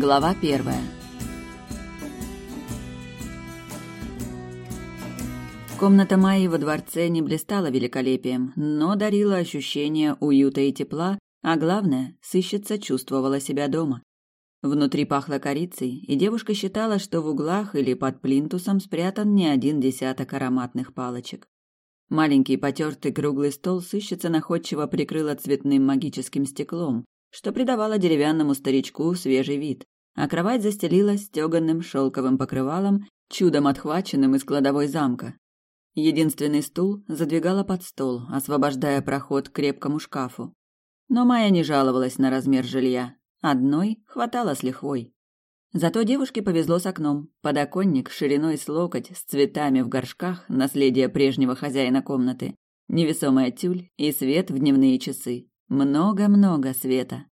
Глава первая. Комната Майи во дворце не блистала великолепием, но дарила ощущение уюта и тепла, а главное, сыщица чувствовала себя дома. Внутри пахло корицей, и девушка считала, что в углах или под плинтусом спрятан не один десяток ароматных палочек. Маленький потертый круглый стол сыщица находчиво прикрыла цветным магическим стеклом, что придавало деревянному старичку свежий вид, а кровать застелила стеганым шелковым покрывалом, чудом отхваченным из кладовой замка. Единственный стул задвигала под стол, освобождая проход к крепкому шкафу. Но Майя не жаловалась на размер жилья. Одной хватало с лихвой. Зато девушке повезло с окном. Подоконник шириной с локоть, с цветами в горшках, наследие прежнего хозяина комнаты. Невесомая тюль и свет в дневные часы. Много-много света.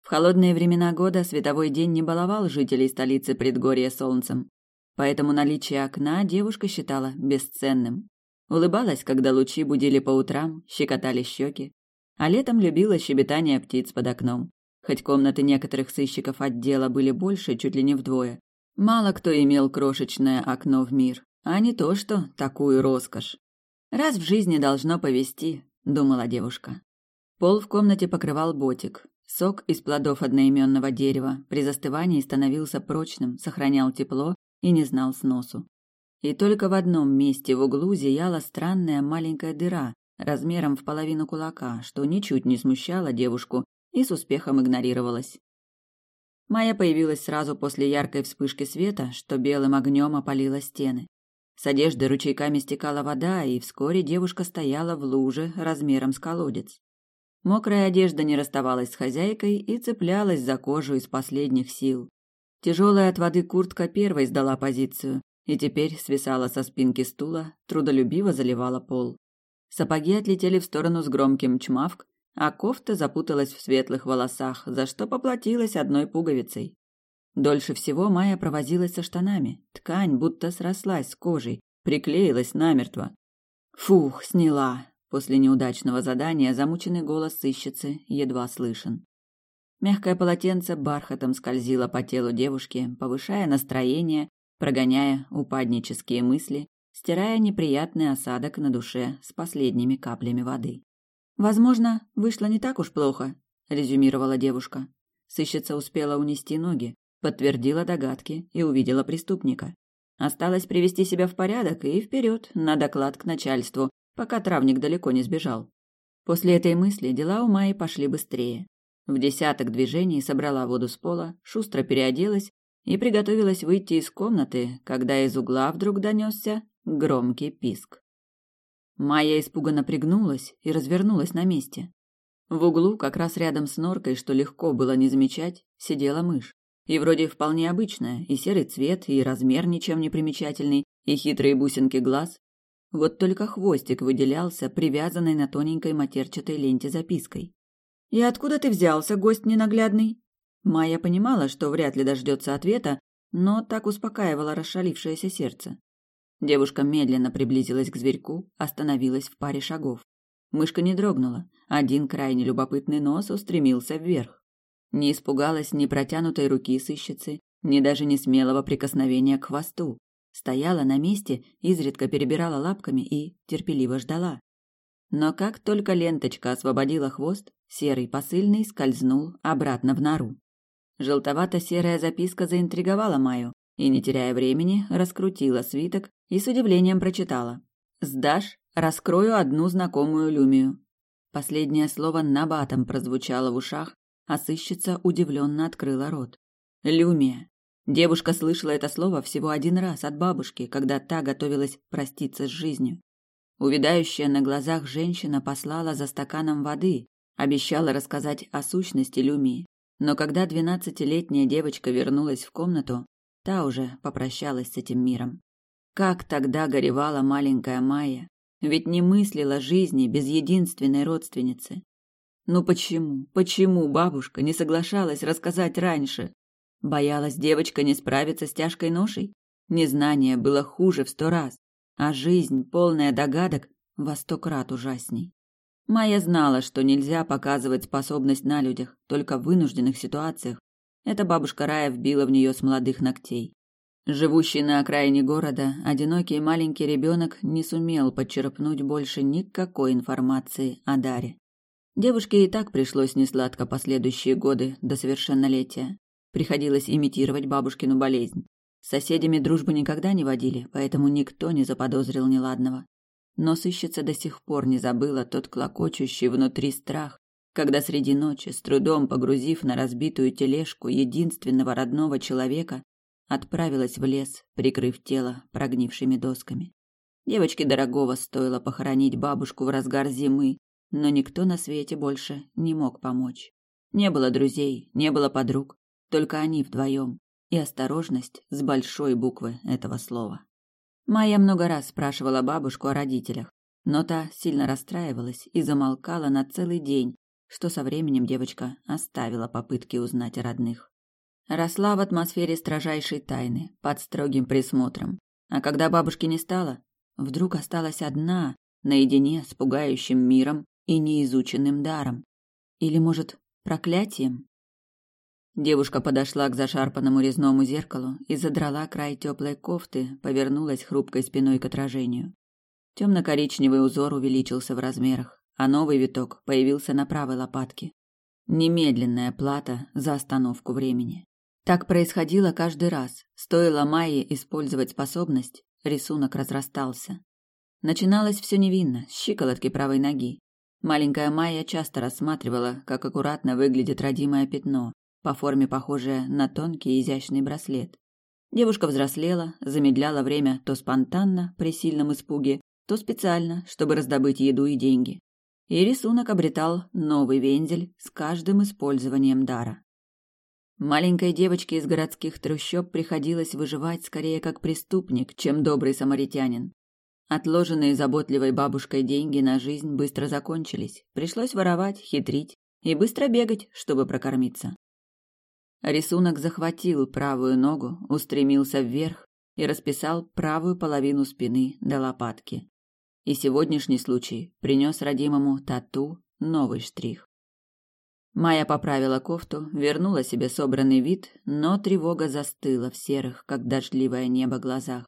В холодные времена года световой день не баловал жителей столицы предгорья солнцем. Поэтому наличие окна девушка считала бесценным. Улыбалась, когда лучи будили по утрам, щекотали щеки. А летом любила щебетание птиц под окном. Хоть комнаты некоторых сыщиков отдела были больше, чуть ли не вдвое. Мало кто имел крошечное окно в мир, а не то, что такую роскошь. Раз в жизни должно повести, думала девушка. Пол в комнате покрывал ботик. Сок из плодов одноименного дерева при застывании становился прочным, сохранял тепло и не знал сносу. И только в одном месте в углу зияла странная маленькая дыра размером в половину кулака, что ничуть не смущало девушку и с успехом игнорировалась. Майя появилась сразу после яркой вспышки света, что белым огнем опалило стены. С одежды ручейками стекала вода, и вскоре девушка стояла в луже размером с колодец. Мокрая одежда не расставалась с хозяйкой и цеплялась за кожу из последних сил. Тяжелая от воды куртка первой сдала позицию и теперь свисала со спинки стула, трудолюбиво заливала пол. Сапоги отлетели в сторону с громким чмавк, а кофта запуталась в светлых волосах, за что поплатилась одной пуговицей. Дольше всего Майя провозилась со штанами. Ткань будто срослась с кожей, приклеилась намертво. Фух, сняла. После неудачного задания замученный голос сыщицы едва слышен. Мягкое полотенце бархатом скользило по телу девушки, повышая настроение, прогоняя упаднические мысли, стирая неприятный осадок на душе с последними каплями воды. Возможно, вышло не так уж плохо, резюмировала девушка. Сыщица успела унести ноги, подтвердила догадки и увидела преступника. Осталось привести себя в порядок и вперед на доклад к начальству, пока травник далеко не сбежал. После этой мысли дела у Майи пошли быстрее. В десяток движений собрала воду с пола, шустро переоделась и приготовилась выйти из комнаты, когда из угла вдруг донесся громкий писк. Майя испуганно пригнулась и развернулась на месте. В углу, как раз рядом с норкой, что легко было не замечать, сидела мышь. И вроде вполне обычная, и серый цвет, и размер ничем не примечательный, и хитрые бусинки глаз, вот только хвостик выделялся, привязанный на тоненькой матерчатой ленте запиской. «И откуда ты взялся, гость ненаглядный?» Майя понимала, что вряд ли дождется ответа, но так успокаивала расшалившееся сердце. Девушка медленно приблизилась к зверьку, остановилась в паре шагов. Мышка не дрогнула, один крайне любопытный нос устремился вверх. Не испугалась ни протянутой руки сыщицы, ни даже не смелого прикосновения к хвосту, Стояла на месте, изредка перебирала лапками и терпеливо ждала. Но как только ленточка освободила хвост, серый посыльный скользнул обратно в нору. Желтовато-серая записка заинтриговала Маю и, не теряя времени, раскрутила свиток и с удивлением прочитала. «Сдашь? Раскрою одну знакомую люмию». Последнее слово набатом прозвучало в ушах, а сыщица удивленно открыла рот. «Люмия. Девушка слышала это слово всего один раз от бабушки, когда та готовилась проститься с жизнью. Увядающая на глазах женщина послала за стаканом воды, обещала рассказать о сущности Люмии. Но когда двенадцатилетняя девочка вернулась в комнату, та уже попрощалась с этим миром. Как тогда горевала маленькая Майя, ведь не мыслила жизни без единственной родственницы. Ну почему, почему бабушка не соглашалась рассказать раньше? Боялась девочка не справиться с тяжкой ношей? Незнание было хуже в сто раз, а жизнь, полная догадок, во сто крат ужасней. Майя знала, что нельзя показывать способность на людях, только в вынужденных ситуациях, Это бабушка Рая вбила в нее с молодых ногтей. Живущий на окраине города, одинокий маленький ребенок не сумел подчерпнуть больше никакой информации о Даре. Девушке и так пришлось несладко последующие годы до совершеннолетия. Приходилось имитировать бабушкину болезнь. С соседями дружбы никогда не водили, поэтому никто не заподозрил неладного. Но сыщица до сих пор не забыла тот клокочущий внутри страх, когда среди ночи, с трудом погрузив на разбитую тележку единственного родного человека, отправилась в лес, прикрыв тело прогнившими досками. Девочке дорогого стоило похоронить бабушку в разгар зимы, но никто на свете больше не мог помочь. Не было друзей, не было подруг, только они вдвоем и осторожность с большой буквы этого слова. Майя много раз спрашивала бабушку о родителях, но та сильно расстраивалась и замолкала на целый день, что со временем девочка оставила попытки узнать о родных. Росла в атмосфере строжайшей тайны, под строгим присмотром. А когда бабушки не стало, вдруг осталась одна, наедине с пугающим миром и неизученным даром. Или, может, проклятием? Девушка подошла к зашарпанному резному зеркалу и задрала край теплой кофты, повернулась хрупкой спиной к отражению. Темно-коричневый узор увеличился в размерах, а новый виток появился на правой лопатке. Немедленная плата за остановку времени. Так происходило каждый раз. Стоило Майе использовать способность, рисунок разрастался. Начиналось все невинно, с щиколотки правой ноги. Маленькая Майя часто рассматривала, как аккуратно выглядит родимое пятно, по форме похожее на тонкий изящный браслет. Девушка взрослела, замедляла время то спонтанно, при сильном испуге, то специально, чтобы раздобыть еду и деньги. И рисунок обретал новый вензель с каждым использованием дара. Маленькой девочке из городских трущоб приходилось выживать скорее как преступник, чем добрый самаритянин. Отложенные заботливой бабушкой деньги на жизнь быстро закончились. Пришлось воровать, хитрить и быстро бегать, чтобы прокормиться. Рисунок захватил правую ногу, устремился вверх и расписал правую половину спины до лопатки. И сегодняшний случай принес родимому тату новый штрих. Майя поправила кофту, вернула себе собранный вид, но тревога застыла в серых, как дождливое небо, глазах.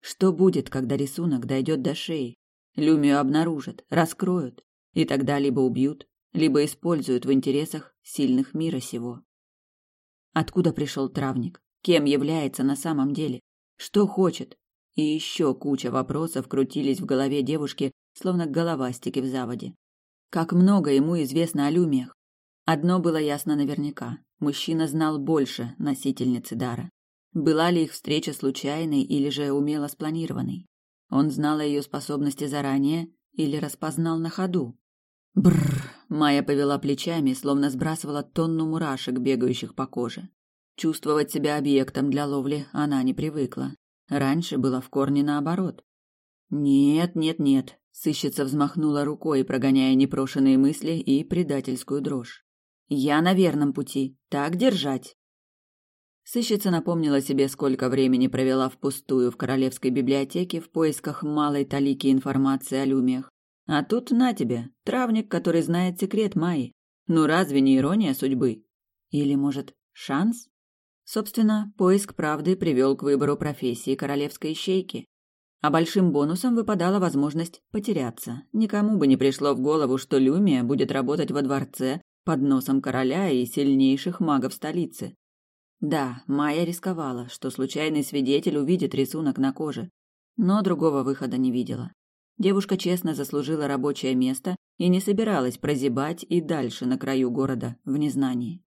Что будет, когда рисунок дойдет до шеи? Люмию обнаружат, раскроют, и тогда либо убьют, либо используют в интересах сильных мира сего. Откуда пришел травник? Кем является на самом деле? Что хочет? И еще куча вопросов крутились в голове девушки, словно головастики в заводе. Как много ему известно о люмиях? Одно было ясно наверняка. Мужчина знал больше носительницы дара. Была ли их встреча случайной или же умело спланированной? Он знал о ее способности заранее или распознал на ходу? Бррр, Майя повела плечами, словно сбрасывала тонну мурашек, бегающих по коже. Чувствовать себя объектом для ловли она не привыкла. Раньше было в корне наоборот. Нет, нет, нет. Сыщица взмахнула рукой, прогоняя непрошенные мысли и предательскую дрожь. Я на верном пути. Так держать. Сыщица напомнила себе, сколько времени провела впустую в королевской библиотеке в поисках малой талики информации о люмиях. А тут на тебе, травник, который знает секрет Майи. Ну разве не ирония судьбы? Или, может, шанс? Собственно, поиск правды привел к выбору профессии королевской ищейки. А большим бонусом выпадала возможность потеряться. Никому бы не пришло в голову, что Люмия будет работать во дворце под носом короля и сильнейших магов столицы. Да, Майя рисковала, что случайный свидетель увидит рисунок на коже, но другого выхода не видела. Девушка честно заслужила рабочее место и не собиралась прозябать и дальше на краю города в незнании.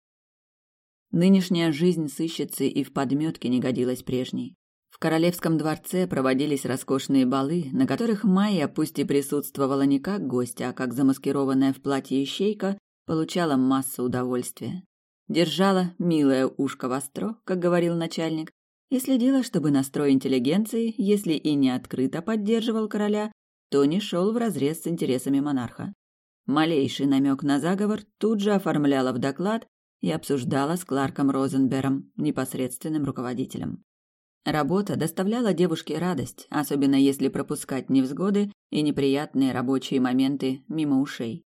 Нынешняя жизнь сыщицы и в подметке не годилась прежней. В королевском дворце проводились роскошные балы, на которых Майя пусть и присутствовала не как гостья, а как замаскированная в платье ищейка, получала массу удовольствия. Держала милое ушко востро, как говорил начальник, и следила, чтобы настрой интеллигенции, если и не открыто поддерживал короля, то не шел вразрез с интересами монарха. Малейший намек на заговор тут же оформляла в доклад и обсуждала с Кларком Розенбером, непосредственным руководителем. Работа доставляла девушке радость, особенно если пропускать невзгоды и неприятные рабочие моменты мимо ушей.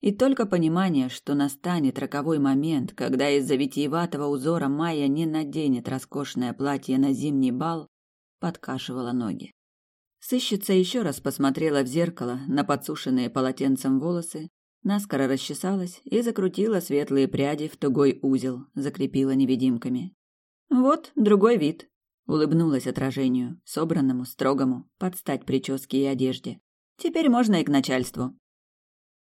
И только понимание, что настанет роковой момент, когда из-за витиеватого узора Майя не наденет роскошное платье на зимний бал, подкашивало ноги. Сыщица еще раз посмотрела в зеркало на подсушенные полотенцем волосы, наскоро расчесалась и закрутила светлые пряди в тугой узел, закрепила невидимками. Вот другой вид. Улыбнулась отражению, собранному, строгому, под стать прическе и одежде. Теперь можно и к начальству.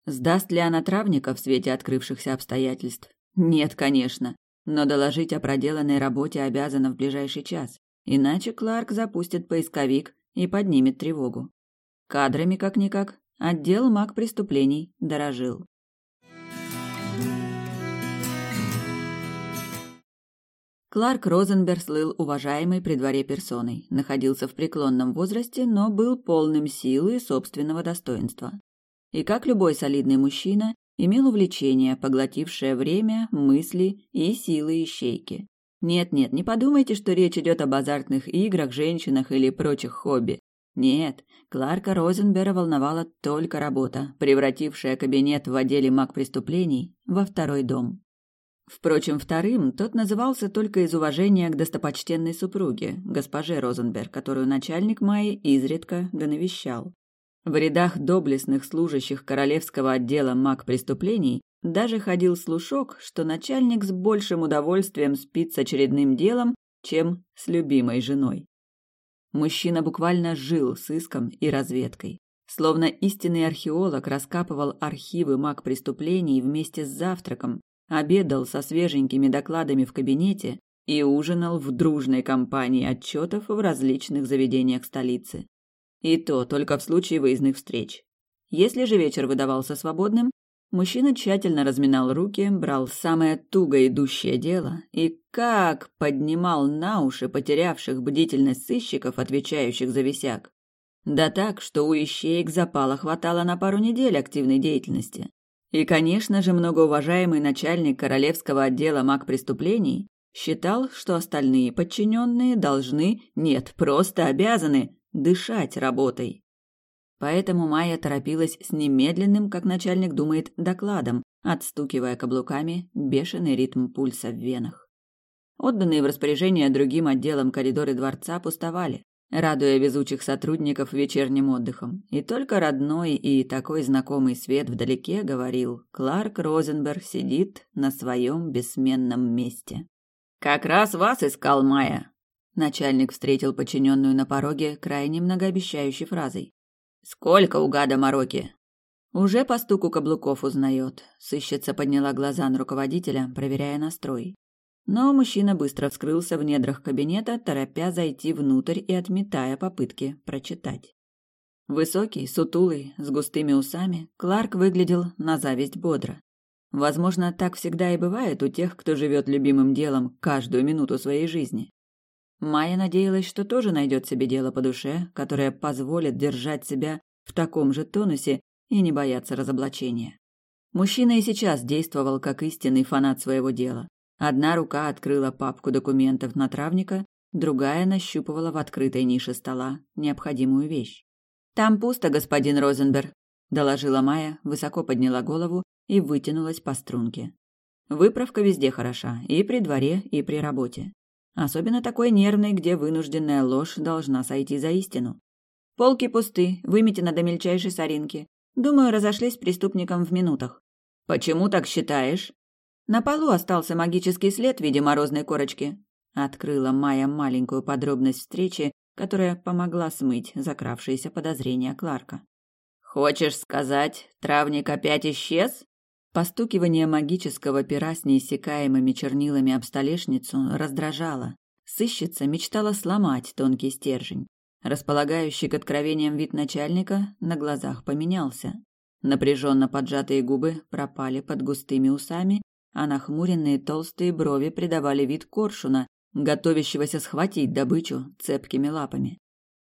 Сдаст ли она травника в свете открывшихся обстоятельств? Нет, конечно. Но доложить о проделанной работе обязана в ближайший час. Иначе Кларк запустит поисковик и поднимет тревогу. Кадрами, как-никак, отдел маг преступлений дорожил. Кларк Розенберг слыл уважаемой при дворе персоной, находился в преклонном возрасте, но был полным силы и собственного достоинства и, как любой солидный мужчина, имел увлечение, поглотившее время, мысли и силы ищейки. Нет-нет, не подумайте, что речь идет об азартных играх, женщинах или прочих хобби. Нет, Кларка Розенбера волновала только работа, превратившая кабинет в отделе маг преступлений во второй дом. Впрочем, вторым тот назывался только из уважения к достопочтенной супруге, госпоже Розенберг, которую начальник Майи изредка да навещал. В рядах доблестных служащих королевского отдела маг преступлений даже ходил слушок, что начальник с большим удовольствием спит с очередным делом, чем с любимой женой. Мужчина буквально жил сыском и разведкой. Словно истинный археолог раскапывал архивы маг преступлений вместе с завтраком, обедал со свеженькими докладами в кабинете и ужинал в дружной компании отчетов в различных заведениях столицы. И то только в случае выездных встреч. Если же вечер выдавался свободным, мужчина тщательно разминал руки, брал самое туго идущее дело и как поднимал на уши потерявших бдительность сыщиков, отвечающих за висяк. Да так, что у ищеек запала хватало на пару недель активной деятельности. И, конечно же, многоуважаемый начальник королевского отдела маг преступлений считал, что остальные подчиненные должны, нет, просто обязаны дышать работой. Поэтому Майя торопилась с немедленным, как начальник думает, докладом, отстукивая каблуками бешеный ритм пульса в венах. Отданные в распоряжение другим отделам коридоры дворца пустовали, радуя везучих сотрудников вечерним отдыхом. И только родной и такой знакомый свет вдалеке говорил, Кларк Розенберг сидит на своем бессменном месте. «Как раз вас искал Майя», Начальник встретил подчиненную на пороге крайне многообещающей фразой. «Сколько у гада мороки?» Уже по стуку каблуков узнает. Сыщица подняла глаза на руководителя, проверяя настрой. Но мужчина быстро вскрылся в недрах кабинета, торопя зайти внутрь и отметая попытки прочитать. Высокий, сутулый, с густыми усами, Кларк выглядел на зависть бодро. Возможно, так всегда и бывает у тех, кто живет любимым делом каждую минуту своей жизни. Майя надеялась, что тоже найдет себе дело по душе, которое позволит держать себя в таком же тонусе и не бояться разоблачения. Мужчина и сейчас действовал как истинный фанат своего дела. Одна рука открыла папку документов на травника, другая нащупывала в открытой нише стола необходимую вещь. «Там пусто, господин Розенберг», – доложила Майя, высоко подняла голову и вытянулась по струнке. Выправка везде хороша, и при дворе, и при работе. Особенно такой нервной, где вынужденная ложь должна сойти за истину. Полки пусты, выметено до мельчайшей соринки. Думаю, разошлись с преступником в минутах. Почему так считаешь? На полу остался магический след в виде морозной корочки. Открыла Майя маленькую подробность встречи, которая помогла смыть закравшиеся подозрения Кларка. Хочешь сказать, травник опять исчез? Постукивание магического пера с неиссякаемыми чернилами об столешницу раздражало. Сыщица мечтала сломать тонкий стержень. Располагающий к откровениям вид начальника на глазах поменялся. Напряженно поджатые губы пропали под густыми усами, а нахмуренные толстые брови придавали вид коршуна, готовящегося схватить добычу цепкими лапами.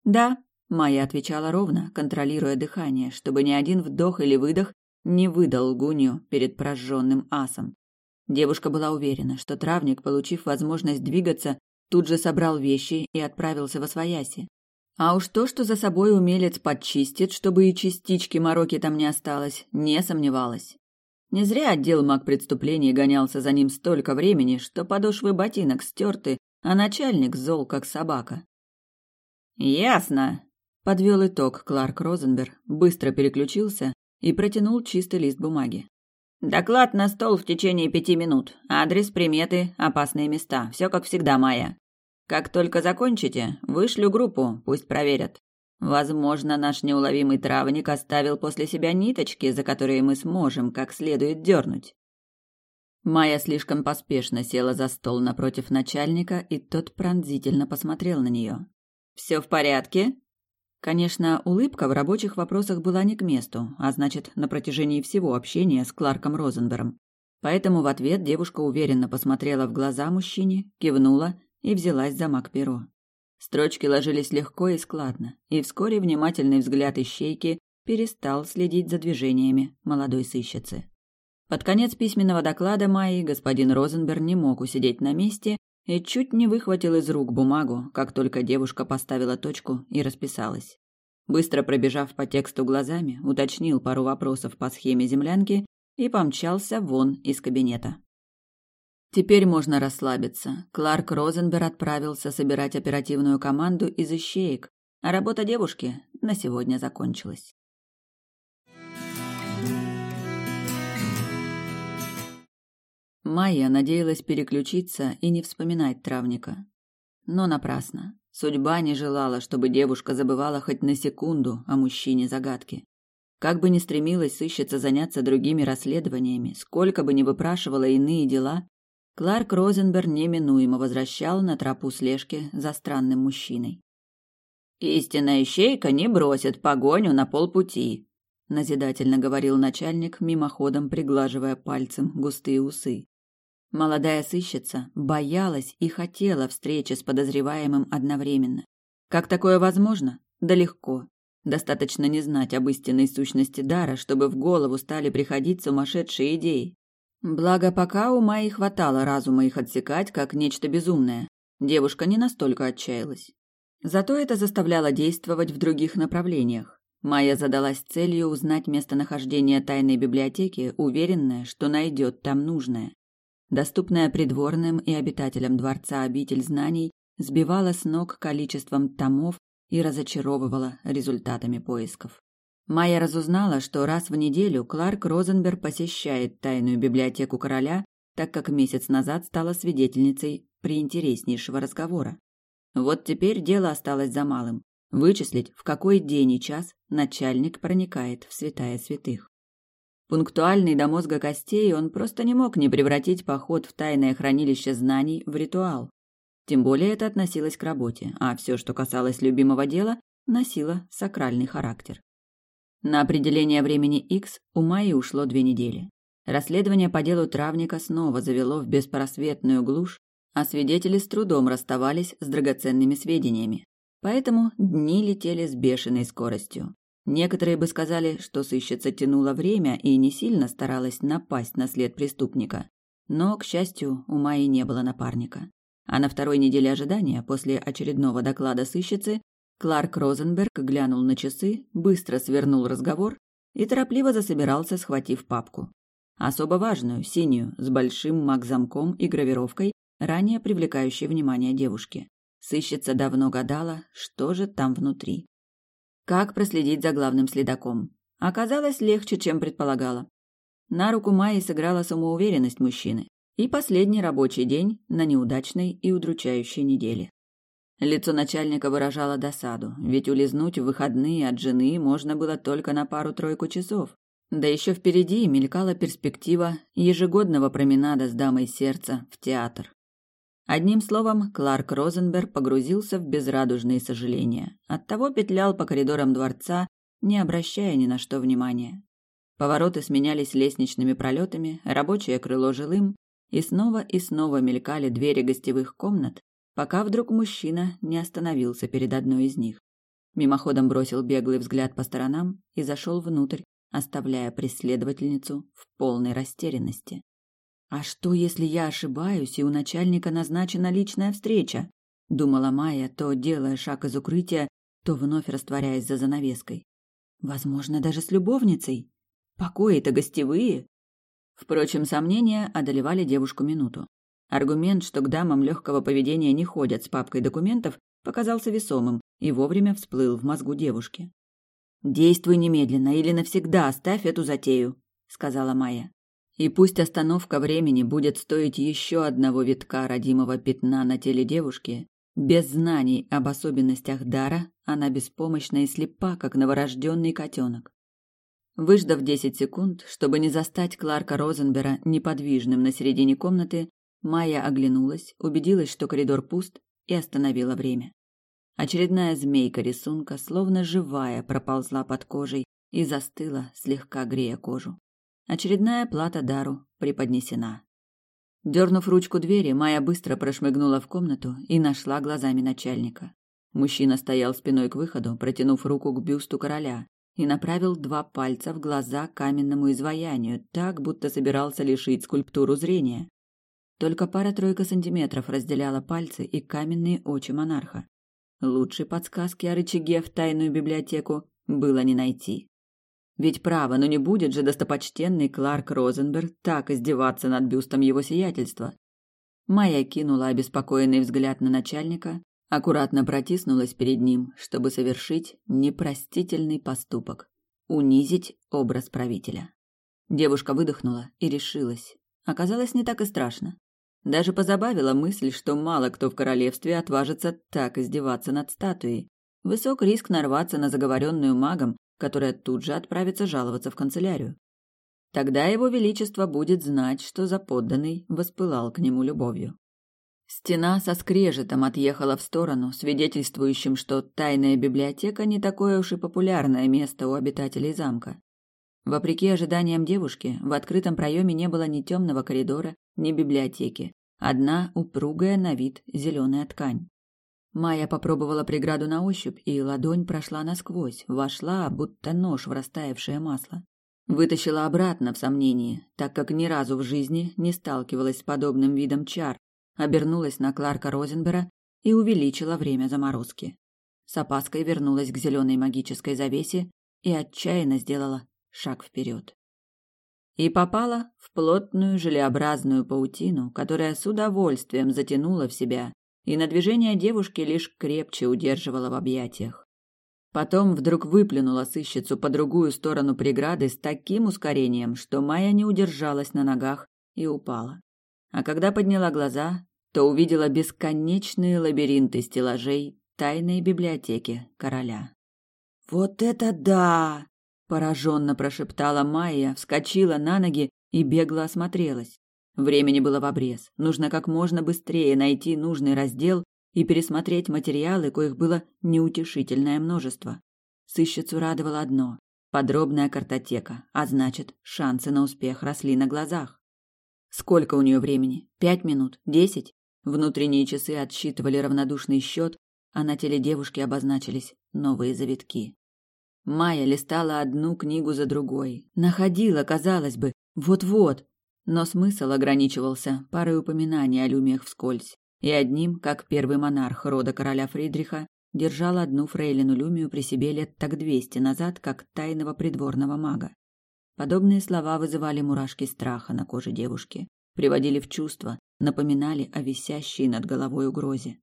«Да», — Майя отвечала ровно, контролируя дыхание, чтобы ни один вдох или выдох не выдал Гунью перед прожженным асом. Девушка была уверена, что травник, получив возможность двигаться, тут же собрал вещи и отправился во свояси. А уж то, что за собой умелец подчистит, чтобы и частички мороки там не осталось, не сомневалась. Не зря отдел маг преступлений гонялся за ним столько времени, что подошвы ботинок стерты, а начальник зол, как собака. «Ясно», — подвел итог Кларк Розенберг, быстро переключился и протянул чистый лист бумаги. «Доклад на стол в течение пяти минут. Адрес, приметы, опасные места. Все как всегда, Майя. Как только закончите, вышлю группу, пусть проверят. Возможно, наш неуловимый травник оставил после себя ниточки, за которые мы сможем как следует дернуть. Майя слишком поспешно села за стол напротив начальника, и тот пронзительно посмотрел на нее. «Все в порядке?» Конечно, улыбка в рабочих вопросах была не к месту, а значит, на протяжении всего общения с Кларком Розенбером. Поэтому в ответ девушка уверенно посмотрела в глаза мужчине, кивнула и взялась за маг-перо. Строчки ложились легко и складно, и вскоре внимательный взгляд ищейки перестал следить за движениями молодой сыщицы. Под конец письменного доклада Майи господин Розенберг не мог усидеть на месте и чуть не выхватил из рук бумагу, как только девушка поставила точку и расписалась. Быстро пробежав по тексту глазами, уточнил пару вопросов по схеме землянки и помчался вон из кабинета. Теперь можно расслабиться. Кларк Розенберг отправился собирать оперативную команду из ищеек, а работа девушки на сегодня закончилась. Майя надеялась переключиться и не вспоминать травника. Но напрасно. Судьба не желала, чтобы девушка забывала хоть на секунду о мужчине загадки. Как бы ни стремилась сыщица заняться другими расследованиями, сколько бы ни выпрашивала иные дела, Кларк Розенберг неминуемо возвращал на тропу слежки за странным мужчиной. «Истинная ищейка не бросит погоню на полпути», — назидательно говорил начальник, мимоходом приглаживая пальцем густые усы. Молодая сыщица боялась и хотела встречи с подозреваемым одновременно. Как такое возможно? Да легко. Достаточно не знать об истинной сущности дара, чтобы в голову стали приходить сумасшедшие идеи. Благо, пока у Майи хватало разума их отсекать, как нечто безумное. Девушка не настолько отчаялась. Зато это заставляло действовать в других направлениях. Майя задалась целью узнать местонахождение тайной библиотеки, уверенная, что найдет там нужное. Доступная придворным и обитателям дворца обитель знаний сбивала с ног количеством томов и разочаровывала результатами поисков. Майя разузнала, что раз в неделю Кларк Розенберг посещает тайную библиотеку короля, так как месяц назад стала свидетельницей приинтереснейшего разговора. Вот теперь дело осталось за малым – вычислить, в какой день и час начальник проникает в святая святых. Пунктуальный до мозга костей, он просто не мог не превратить поход в тайное хранилище знаний в ритуал. Тем более это относилось к работе, а все, что касалось любимого дела, носило сакральный характер. На определение времени X у Майи ушло две недели. Расследование по делу травника снова завело в беспросветную глушь, а свидетели с трудом расставались с драгоценными сведениями. Поэтому дни летели с бешеной скоростью. Некоторые бы сказали, что сыщица тянула время и не сильно старалась напасть на след преступника. Но, к счастью, у Майи не было напарника. А на второй неделе ожидания, после очередного доклада сыщицы, Кларк Розенберг глянул на часы, быстро свернул разговор и торопливо засобирался, схватив папку. Особо важную, синюю, с большим маг-замком и гравировкой, ранее привлекающей внимание девушки. Сыщица давно гадала, что же там внутри. Как проследить за главным следаком? Оказалось легче, чем предполагала. На руку Майи сыграла самоуверенность мужчины и последний рабочий день на неудачной и удручающей неделе. Лицо начальника выражало досаду, ведь улизнуть в выходные от жены можно было только на пару-тройку часов. Да еще впереди мелькала перспектива ежегодного променада с дамой сердца в театр. Одним словом, Кларк Розенберг погрузился в безрадужные сожаления. Оттого петлял по коридорам дворца, не обращая ни на что внимания. Повороты сменялись лестничными пролетами, рабочее крыло жилым, и снова и снова мелькали двери гостевых комнат, пока вдруг мужчина не остановился перед одной из них. Мимоходом бросил беглый взгляд по сторонам и зашел внутрь, оставляя преследовательницу в полной растерянности. «А что, если я ошибаюсь, и у начальника назначена личная встреча?» — думала Майя, то делая шаг из укрытия, то вновь растворяясь за занавеской. «Возможно, даже с любовницей. Покои-то гостевые. Впрочем, сомнения одолевали девушку минуту. Аргумент, что к дамам легкого поведения не ходят с папкой документов, показался весомым и вовремя всплыл в мозгу девушки. «Действуй немедленно или навсегда оставь эту затею», — сказала Майя. «И пусть остановка времени будет стоить еще одного витка родимого пятна на теле девушки, без знаний об особенностях дара она беспомощна и слепа, как новорожденный котенок. Выждав десять секунд, чтобы не застать Кларка Розенбера неподвижным на середине комнаты, Майя оглянулась, убедилась, что коридор пуст, и остановила время. Очередная змейка рисунка, словно живая, проползла под кожей и застыла, слегка грея кожу. Очередная плата дару преподнесена. Дернув ручку двери, Майя быстро прошмыгнула в комнату и нашла глазами начальника. Мужчина стоял спиной к выходу, протянув руку к бюсту короля, и направил два пальца в глаза каменному изваянию, так, будто собирался лишить скульптуру зрения. Только пара-тройка сантиметров разделяла пальцы и каменные очи монарха. Лучшей подсказки о рычаге в тайную библиотеку было не найти. Ведь право, но не будет же достопочтенный Кларк Розенберг так издеваться над бюстом его сиятельства. Майя кинула обеспокоенный взгляд на начальника, аккуратно протиснулась перед ним, чтобы совершить непростительный поступок – унизить образ правителя. Девушка выдохнула и решилась. Оказалось, не так и страшно. Даже позабавила мысль, что мало кто в королевстве отважится так издеваться над статуей. Высок риск нарваться на заговоренную магом, которая тут же отправится жаловаться в канцелярию. Тогда его величество будет знать, что за подданный воспылал к нему любовью. Стена со скрежетом отъехала в сторону, свидетельствующим, что тайная библиотека не такое уж и популярное место у обитателей замка. Вопреки ожиданиям девушки, в открытом проеме не было ни темного коридора, ни библиотеки. Одна упругая на вид зеленая ткань. Майя попробовала преграду на ощупь, и ладонь прошла насквозь, вошла, будто нож в растаявшее масло. Вытащила обратно в сомнении, так как ни разу в жизни не сталкивалась с подобным видом чар, обернулась на Кларка Розенбера и увеличила время заморозки. С опаской вернулась к зеленой магической завесе и отчаянно сделала шаг вперед. И попала в плотную желеобразную паутину, которая с удовольствием затянула в себя и на движение девушки лишь крепче удерживала в объятиях. Потом вдруг выплюнула сыщицу по другую сторону преграды с таким ускорением, что Майя не удержалась на ногах и упала. А когда подняла глаза, то увидела бесконечные лабиринты стеллажей тайной библиотеки короля. «Вот это да!» – пораженно прошептала Майя, вскочила на ноги и бегло осмотрелась. Времени было в обрез. Нужно как можно быстрее найти нужный раздел и пересмотреть материалы, коих было неутешительное множество. Сыщицу радовало одно – подробная картотека, а значит, шансы на успех росли на глазах. Сколько у нее времени? Пять минут? Десять? Внутренние часы отсчитывали равнодушный счет, а на теле девушки обозначились новые завитки. Майя листала одну книгу за другой, находила, казалось бы, вот-вот, но смысл ограничивался парой упоминаний о люмиях вскользь, и одним, как первый монарх рода короля Фридриха, держал одну фрейлину Люмию при себе лет так двести назад, как тайного придворного мага. Подобные слова вызывали мурашки страха на коже девушки, приводили в чувство, напоминали о висящей над головой угрозе.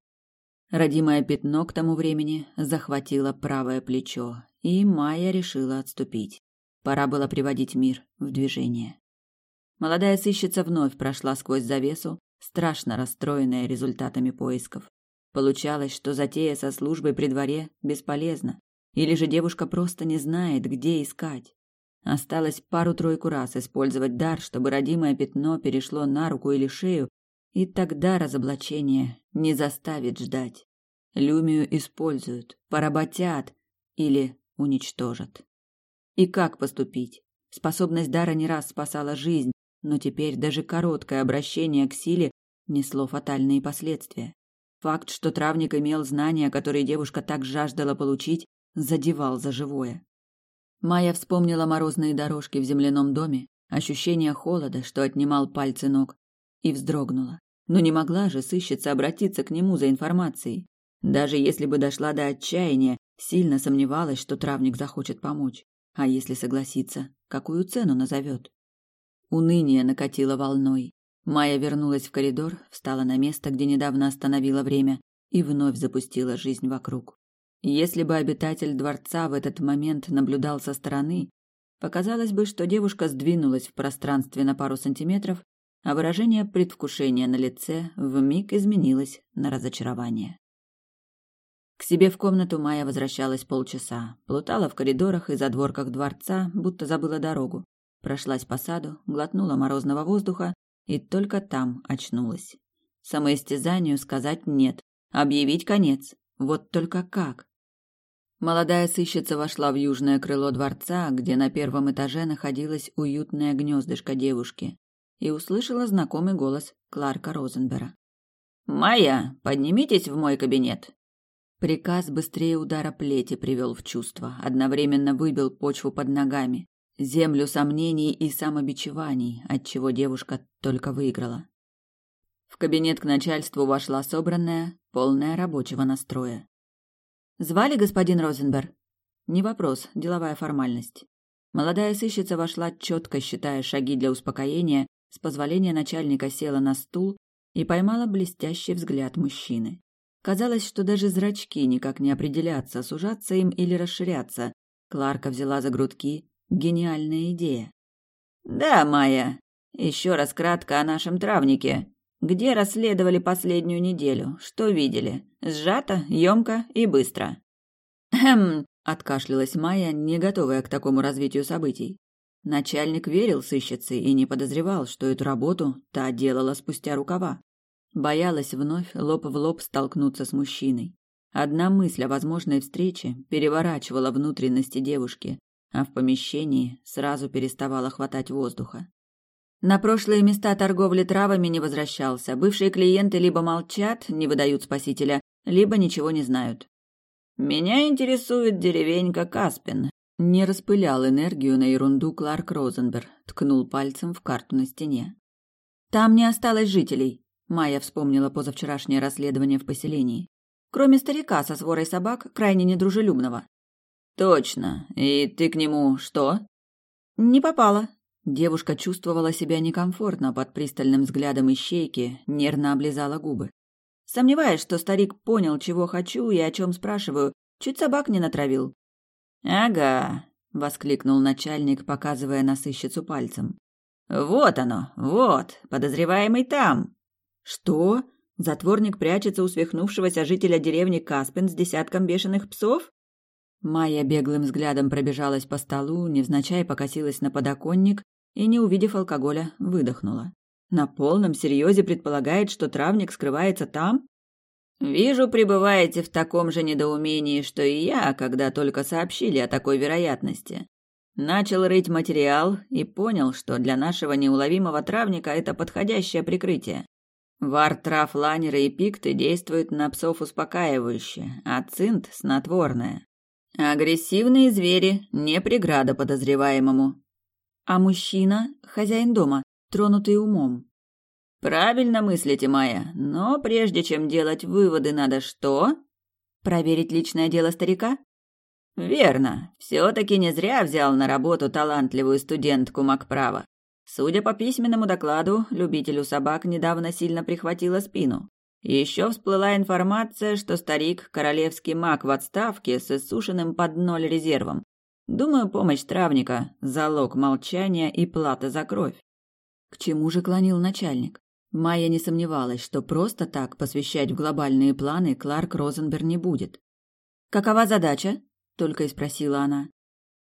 Родимое пятно к тому времени захватило правое плечо, и Майя решила отступить. Пора было приводить мир в движение. Молодая сыщица вновь прошла сквозь завесу, страшно расстроенная результатами поисков. Получалось, что затея со службой при дворе бесполезна, или же девушка просто не знает, где искать. Осталось пару-тройку раз использовать дар, чтобы родимое пятно перешло на руку или шею, и тогда разоблачение не заставит ждать. Люмию используют, поработят или уничтожат. И как поступить? Способность дара не раз спасала жизнь, но теперь даже короткое обращение к силе несло фатальные последствия. Факт, что травник имел знания, которые девушка так жаждала получить, задевал за живое. Майя вспомнила морозные дорожки в земляном доме, ощущение холода, что отнимал пальцы ног, и вздрогнула. Но не могла же сыщица обратиться к нему за информацией. Даже если бы дошла до отчаяния, сильно сомневалась, что травник захочет помочь. А если согласится, какую цену назовет? Уныние накатило волной. Майя вернулась в коридор, встала на место, где недавно остановила время, и вновь запустила жизнь вокруг. Если бы обитатель дворца в этот момент наблюдал со стороны, показалось бы, что девушка сдвинулась в пространстве на пару сантиметров, а выражение предвкушения на лице вмиг изменилось на разочарование. К себе в комнату Майя возвращалась полчаса, плутала в коридорах и задворках дворца, будто забыла дорогу. Прошлась по саду, глотнула морозного воздуха и только там очнулась. Самоистязанию сказать нет, объявить конец. Вот только как? Молодая сыщица вошла в южное крыло дворца, где на первом этаже находилось уютное гнездышко девушки, и услышала знакомый голос Кларка Розенбера. «Майя, поднимитесь в мой кабинет!» Приказ быстрее удара плети привел в чувство, одновременно выбил почву под ногами, землю сомнений и самобичеваний, от чего девушка только выиграла. В кабинет к начальству вошла собранная, полная рабочего настроя. Звали господин Розенберг? Не вопрос, деловая формальность. Молодая сыщица вошла четко считая шаги для успокоения, с позволения начальника села на стул и поймала блестящий взгляд мужчины. Казалось, что даже зрачки никак не определятся, сужаться им или расширяться. Кларка взяла за грудки. Гениальная идея. «Да, Майя. Еще раз кратко о нашем травнике. Где расследовали последнюю неделю? Что видели? Сжато, емко и быстро. Хм, откашлялась Майя, не готовая к такому развитию событий. Начальник верил сыщице и не подозревал, что эту работу та делала спустя рукава. Боялась вновь лоб в лоб столкнуться с мужчиной. Одна мысль о возможной встрече переворачивала внутренности девушки, а в помещении сразу переставало хватать воздуха. На прошлые места торговли травами не возвращался. Бывшие клиенты либо молчат, не выдают спасителя, либо ничего не знают. Меня интересует деревенька Каспин. Не распылял энергию на ерунду Кларк Розенберг, ткнул пальцем в карту на стене. Там не осталось жителей. Майя вспомнила позавчерашнее расследование в поселении. Кроме старика со сворой собак, крайне недружелюбного. Точно. И ты к нему что? Не попала, Девушка чувствовала себя некомфортно под пристальным взглядом ищейки, нервно облизала губы. Сомневаюсь, что старик понял, чего хочу и о чем спрашиваю, чуть собак не натравил. «Ага», — воскликнул начальник, показывая на сыщицу пальцем. «Вот оно, вот, подозреваемый там». «Что? Затворник прячется у свихнувшегося жителя деревни Каспин с десятком бешеных псов?» Майя беглым взглядом пробежалась по столу, невзначай покосилась на подоконник и, не увидев алкоголя, выдохнула. На полном серьезе предполагает, что травник скрывается там? Вижу, пребываете в таком же недоумении, что и я, когда только сообщили о такой вероятности. Начал рыть материал и понял, что для нашего неуловимого травника это подходящее прикрытие. Вар-трав, ланеры и пикты действуют на псов успокаивающе, а цинт – снотворное. Агрессивные звери – не преграда подозреваемому. А мужчина – хозяин дома, тронутый умом. Правильно мыслите, Майя, но прежде чем делать выводы, надо что? Проверить личное дело старика? Верно. Все-таки не зря взял на работу талантливую студентку Макправа. Судя по письменному докладу, любителю собак недавно сильно прихватило спину. Еще всплыла информация, что старик – королевский маг в отставке с иссушенным под ноль резервом, Думаю, помощь травника – залог молчания и плата за кровь. К чему же клонил начальник? Майя не сомневалась, что просто так посвящать в глобальные планы Кларк Розенберг не будет. «Какова задача?» – только и спросила она.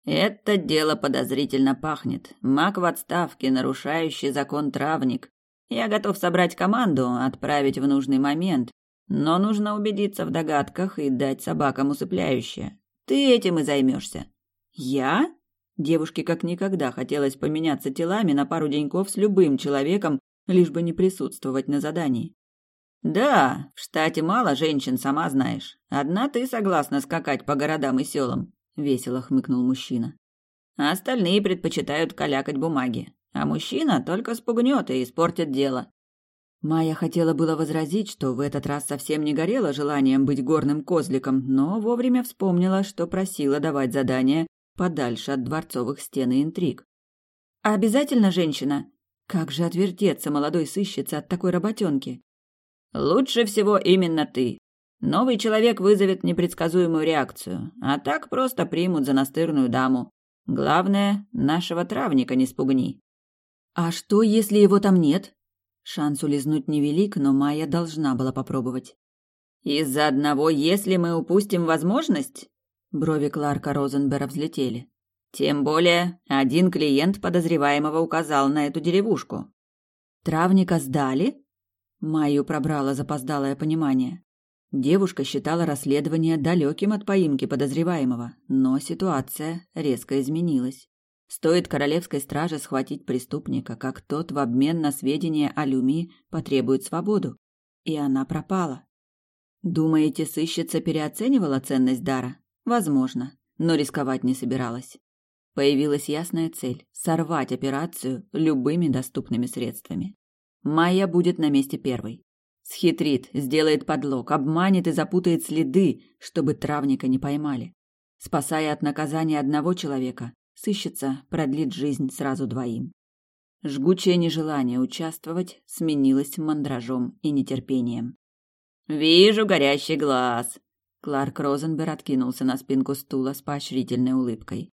«Это дело подозрительно пахнет. Маг в отставке, нарушающий закон травник. Я готов собрать команду, отправить в нужный момент, но нужно убедиться в догадках и дать собакам усыпляющее. Ты этим и займешься. Я? Девушке как никогда хотелось поменяться телами на пару деньков с любым человеком, лишь бы не присутствовать на задании. Да, в штате мало женщин, сама знаешь. Одна ты согласна скакать по городам и селам, весело хмыкнул мужчина. А остальные предпочитают калякать бумаги. А мужчина только спугнет и испортит дело. Майя хотела было возразить, что в этот раз совсем не горела желанием быть горным козликом, но вовремя вспомнила, что просила давать задания подальше от дворцовых стен и интриг. обязательно женщина? Как же отвертеться молодой сыщице от такой работенки? Лучше всего именно ты. Новый человек вызовет непредсказуемую реакцию, а так просто примут за настырную даму. Главное, нашего травника не спугни. А что, если его там нет? Шанс улизнуть невелик, но Майя должна была попробовать. Из-за одного «если мы упустим возможность?» Брови Кларка Розенбера взлетели. Тем более, один клиент подозреваемого указал на эту деревушку. Травника сдали? Майю пробрало запоздалое понимание. Девушка считала расследование далеким от поимки подозреваемого, но ситуация резко изменилась. Стоит королевской страже схватить преступника, как тот в обмен на сведения о Люми потребует свободу. И она пропала. Думаете, сыщица переоценивала ценность дара? Возможно, но рисковать не собиралась. Появилась ясная цель – сорвать операцию любыми доступными средствами. Майя будет на месте первой. Схитрит, сделает подлог, обманет и запутает следы, чтобы травника не поймали. Спасая от наказания одного человека, сыщица продлит жизнь сразу двоим. Жгучее нежелание участвовать сменилось мандражом и нетерпением. «Вижу горящий глаз!» Кларк Розенберг откинулся на спинку стула с поощрительной улыбкой.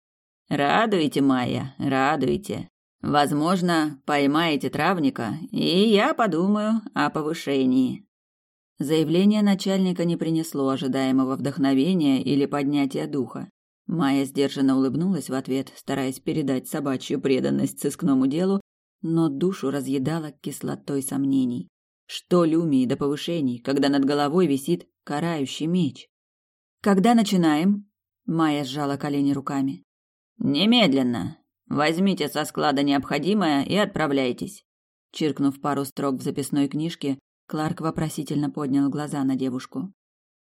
«Радуете, Майя, радуете. Возможно, поймаете травника, и я подумаю о повышении». Заявление начальника не принесло ожидаемого вдохновения или поднятия духа. Майя сдержанно улыбнулась в ответ, стараясь передать собачью преданность сыскному делу, но душу разъедала кислотой сомнений. Что Люмии до повышений, когда над головой висит карающий меч? Когда начинаем? Майя сжала колени руками. Немедленно. Возьмите со склада необходимое и отправляйтесь. Чиркнув пару строк в записной книжке, Кларк вопросительно поднял глаза на девушку.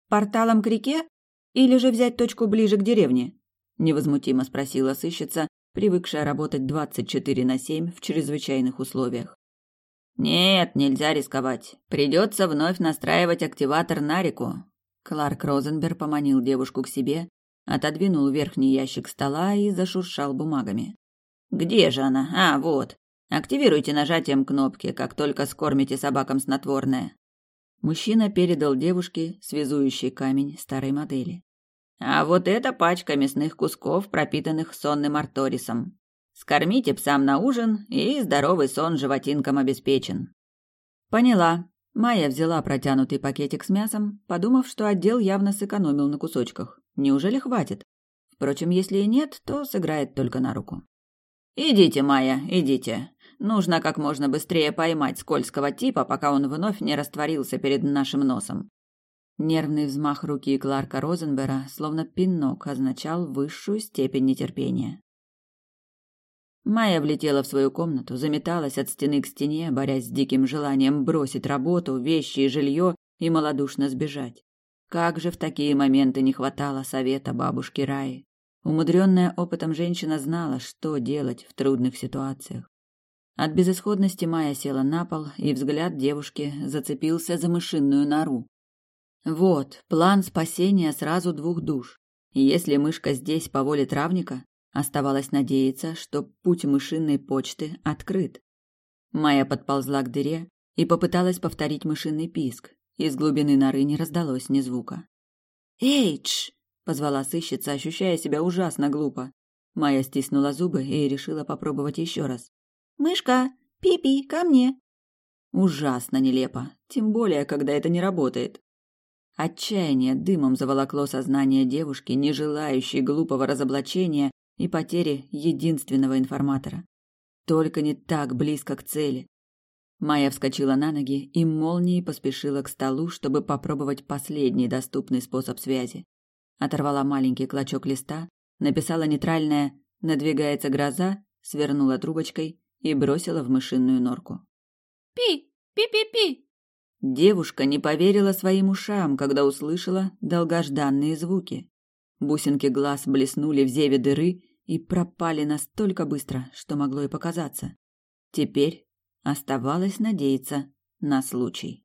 Порталом к реке или же взять точку ближе к деревне? невозмутимо спросила сыщица, привыкшая работать двадцать четыре на семь в чрезвычайных условиях. Нет, нельзя рисковать. Придется вновь настраивать активатор на реку. Кларк Розенберг поманил девушку к себе, отодвинул верхний ящик стола и зашуршал бумагами. Где же она? А, вот. Активируйте нажатием кнопки, как только скормите собакам снотворное. Мужчина передал девушке связующий камень старой модели. А вот эта пачка мясных кусков, пропитанных сонным арторисом. Скормите псам на ужин, и здоровый сон животинкам обеспечен. Поняла. Майя взяла протянутый пакетик с мясом, подумав, что отдел явно сэкономил на кусочках. Неужели хватит? Впрочем, если и нет, то сыграет только на руку. Идите, Майя, идите. Нужно как можно быстрее поймать скользкого типа, пока он вновь не растворился перед нашим носом. Нервный взмах руки Кларка Розенбера, словно пинок, означал высшую степень нетерпения. Майя влетела в свою комнату, заметалась от стены к стене, борясь с диким желанием бросить работу, вещи и жилье и малодушно сбежать. Как же в такие моменты не хватало совета бабушки Раи. Умудренная опытом женщина знала, что делать в трудных ситуациях. От безысходности Майя села на пол, и взгляд девушки зацепился за мышиную нору. Вот, план спасения сразу двух душ. Если мышка здесь по воле травника, Оставалось надеяться, что путь мышиной почты открыт. Майя подползла к дыре и попыталась повторить мышиный писк. Из глубины норы не раздалось ни звука. «Эйдж!» — позвала сыщица, ощущая себя ужасно глупо. Майя стиснула зубы и решила попробовать еще раз. «Мышка! Пипи, -пи, ко мне!» Ужасно нелепо, тем более, когда это не работает. Отчаяние дымом заволокло сознание девушки, не желающей глупого разоблачения и потери единственного информатора. Только не так близко к цели. Майя вскочила на ноги и молнией поспешила к столу, чтобы попробовать последний доступный способ связи. Оторвала маленький клочок листа, написала нейтральное «Надвигается гроза», свернула трубочкой и бросила в мышиную норку. «Пи! Пи-пи-пи!» Девушка не поверила своим ушам, когда услышала долгожданные звуки. Бусинки глаз блеснули в зеве дыры и пропали настолько быстро, что могло и показаться. Теперь оставалось надеяться на случай.